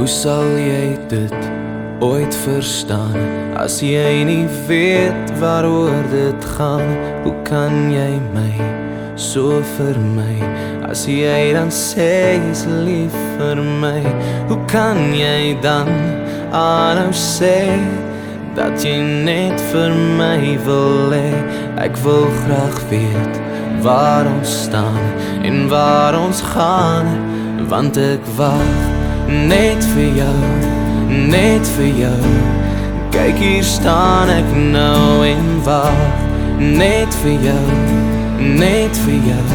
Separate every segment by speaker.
Speaker 1: Hoe sal jy dit ooit verstaan as jy nie weet waaroor dit gaan? Hoe kan jy my so vermy as jy dan sê jy's lief vir my? Hoe kan jy dan aanhou sê dat jy net vir my wil hê? Ek wil graag weet waar ons staan en waar ons gaan want ek wag net vir jou net vir jou. Kyk hier staan ek nou en wag net vir jou net vir jou.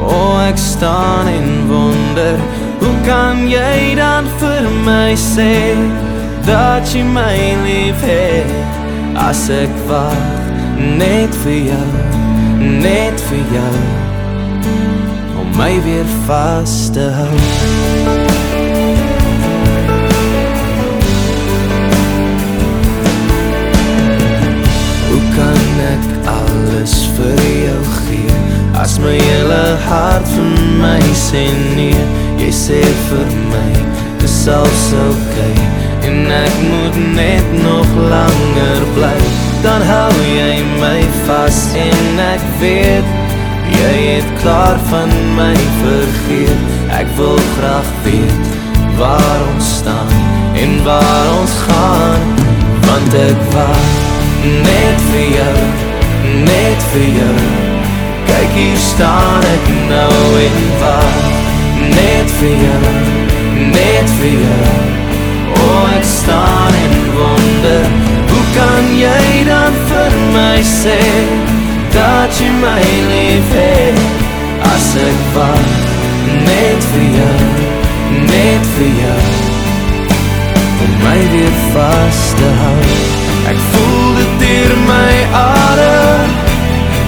Speaker 1: O oh, ek staan en wonder hoe kan jy dan vir my sê dat jy my lief het? As ek wag net vir jou net vir jou. My weer vas te hou As my hele hart vir my sê nee Jy sê vir my Dis alles okay En ek moet net nog langer bly. Dan hou jy my vast En ek weet Jy het klaar van my vergeet. Ek wil graag weet Waar ons staan En waar ons gaan Want ek wacht Net vir jou vir jou Kyk hier staan ek nou en wacht Net vir jou, net vir jou. O ek staan en wonder. Hoe kan jy dan vir my sê Dat jy my lief het As ek wacht Net vir jou, net vir jou. Om my weer vast te hou Ek voel dit dier my adem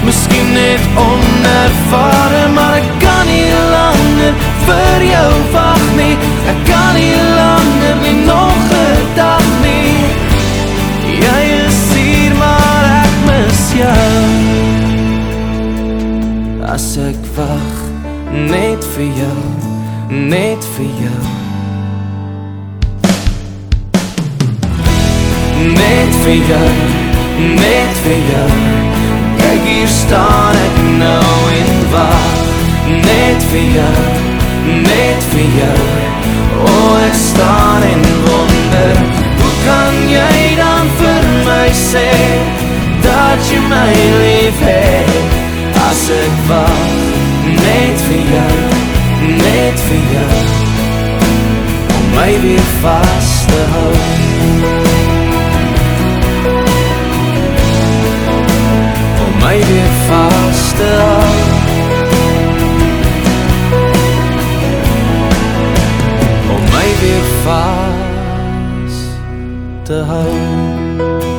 Speaker 1: Misschien net onervaren Maar ek kan nie langer. Vir jou wacht nie Ek kan nie langer nie nog een dag nie Jy is hier maar ek mis jou. As ek wacht net vir jou Net vir jou. Net vir jou Net vir jou Net vir jou, net vir jou. O ek staan en wonder. Hoe kan jy dan vir my sê Dat jy my lief het? As ek wacht Net vir jou, net vir jou. Om my weer vast te hou. My weer vast te hou 的爱。